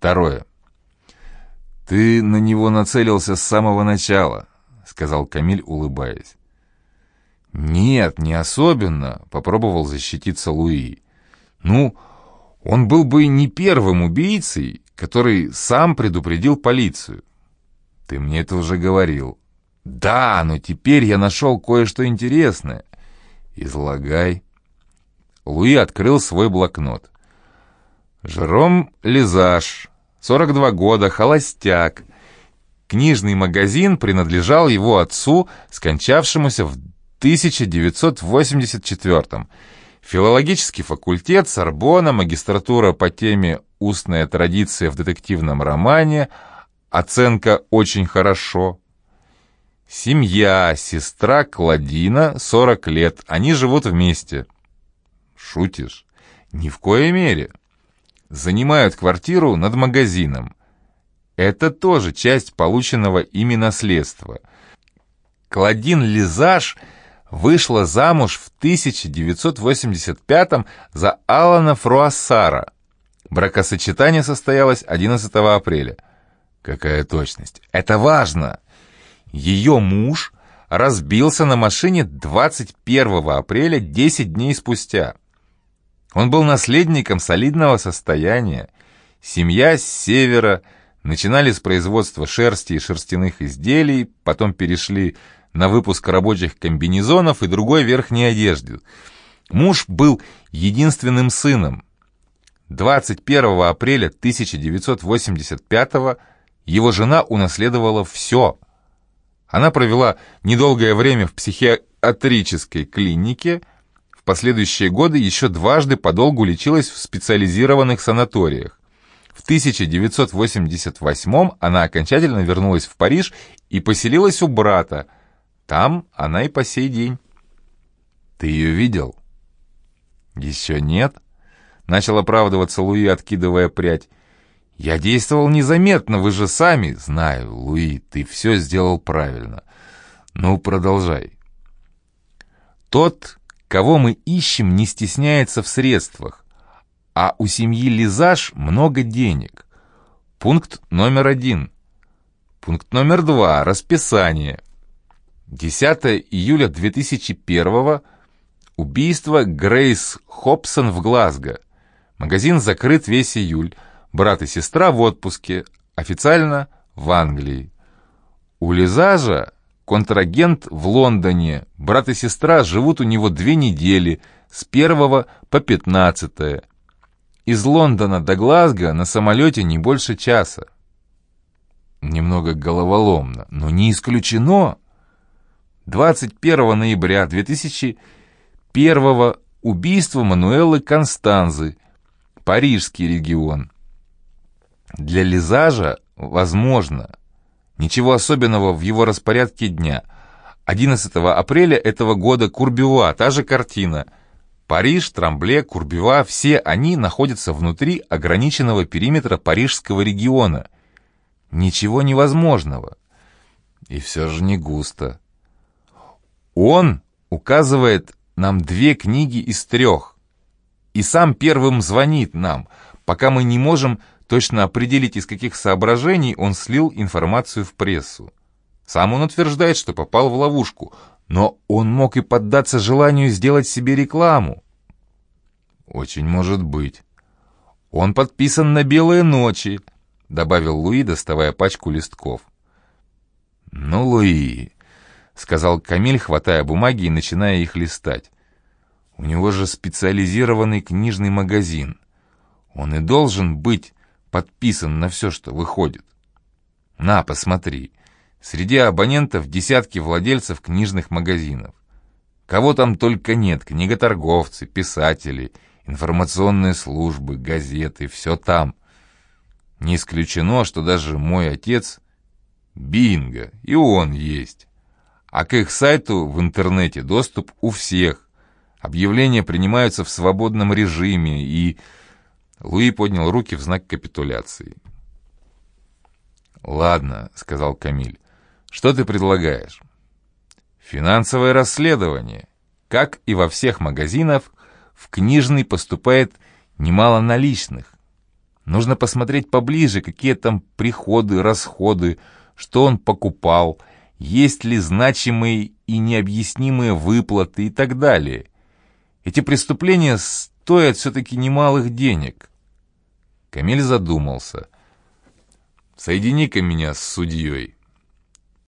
Второе. «Ты на него нацелился с самого начала», — сказал Камиль, улыбаясь. «Нет, не особенно», — попробовал защититься Луи. «Ну, он был бы не первым убийцей, который сам предупредил полицию. Ты мне это уже говорил. Да, но теперь я нашел кое-что интересное. Излагай». Луи открыл свой блокнот. Жером Лизаж, 42 года, холостяк. Книжный магазин принадлежал его отцу, скончавшемуся в 1984 Филологический факультет, Сорбона, магистратура по теме «Устная традиция в детективном романе», оценка «Очень хорошо». Семья, сестра Кладина, 40 лет, они живут вместе. Шутишь? Ни в коей мере занимают квартиру над магазином. Это тоже часть полученного ими наследства. Клодин Лизаж вышла замуж в 1985 за Алана Фруассара. Бракосочетание состоялось 11 апреля. Какая точность? Это важно! Ее муж разбился на машине 21 апреля 10 дней спустя. Он был наследником солидного состояния. Семья с севера начинали с производства шерсти и шерстяных изделий, потом перешли на выпуск рабочих комбинезонов и другой верхней одежды. Муж был единственным сыном. 21 апреля 1985 его жена унаследовала все. Она провела недолгое время в психиатрической клинике, в последующие годы еще дважды подолгу лечилась в специализированных санаториях. В 1988 она окончательно вернулась в Париж и поселилась у брата. Там она и по сей день. «Ты ее видел?» «Еще нет», — начал оправдываться Луи, откидывая прядь. «Я действовал незаметно, вы же сами...» «Знаю, Луи, ты все сделал правильно. Ну, продолжай». Тот, Кого мы ищем, не стесняется в средствах, а у семьи Лизаж много денег. Пункт номер один. Пункт номер два. Расписание. 10 июля 2001 Убийство Грейс Хобсон в Глазго. Магазин закрыт весь июль. Брат и сестра в отпуске. Официально в Англии. У Лизажа контрагент в Лондоне. Брат и сестра живут у него две недели, с первого по пятнадцатое. Из Лондона до Глазго на самолете не больше часа. Немного головоломно, но не исключено. 21 ноября 2001 убийство Мануэлы Констанзы, Парижский регион. Для Лизажа возможно – Ничего особенного в его распорядке дня. 11 апреля этого года Курбюва, та же картина. Париж, Трамбле, Курбюва – все они находятся внутри ограниченного периметра парижского региона. Ничего невозможного. И все же не густо. Он указывает нам две книги из трех. И сам первым звонит нам, пока мы не можем точно определить, из каких соображений он слил информацию в прессу. Сам он утверждает, что попал в ловушку, но он мог и поддаться желанию сделать себе рекламу. Очень может быть. Он подписан на «Белые ночи», — добавил Луи, доставая пачку листков. «Ну, Луи», — сказал Камиль, хватая бумаги и начиная их листать. «У него же специализированный книжный магазин. Он и должен быть подписан на все, что выходит. На, посмотри. Среди абонентов десятки владельцев книжных магазинов. Кого там только нет, книготорговцы, писатели, информационные службы, газеты, все там. Не исключено, что даже мой отец — бинго, и он есть. А к их сайту в интернете доступ у всех. Объявления принимаются в свободном режиме и... Луи поднял руки в знак капитуляции. «Ладно», — сказал Камиль. «Что ты предлагаешь?» «Финансовое расследование. Как и во всех магазинах, в книжный поступает немало наличных. Нужно посмотреть поближе, какие там приходы, расходы, что он покупал, есть ли значимые и необъяснимые выплаты и так далее. Эти преступления стоят все-таки немалых денег. Камиль задумался. «Соедини-ка меня с судьей».